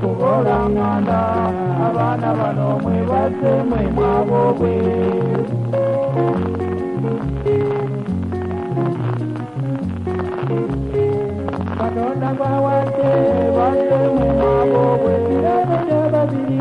kubora nganda mwebaze mwemwabogwe katonda gwawate baze mwemwabogwe birabya babiri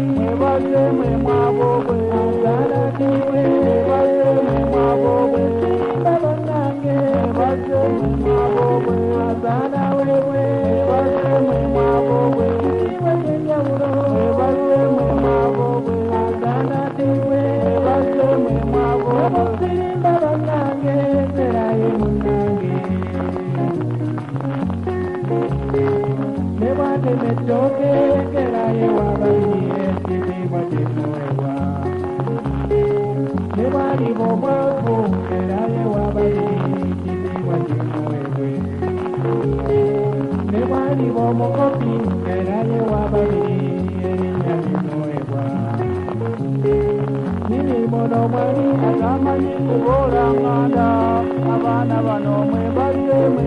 no mwani, atamanyi kubora nganda, abana bano mwebaze mwemwabogwe.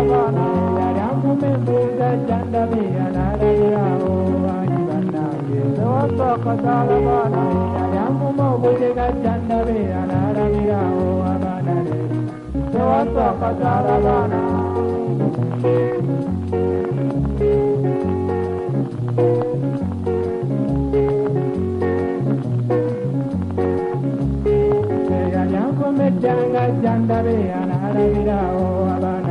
embuuza jandabe analabirawo bangi bannange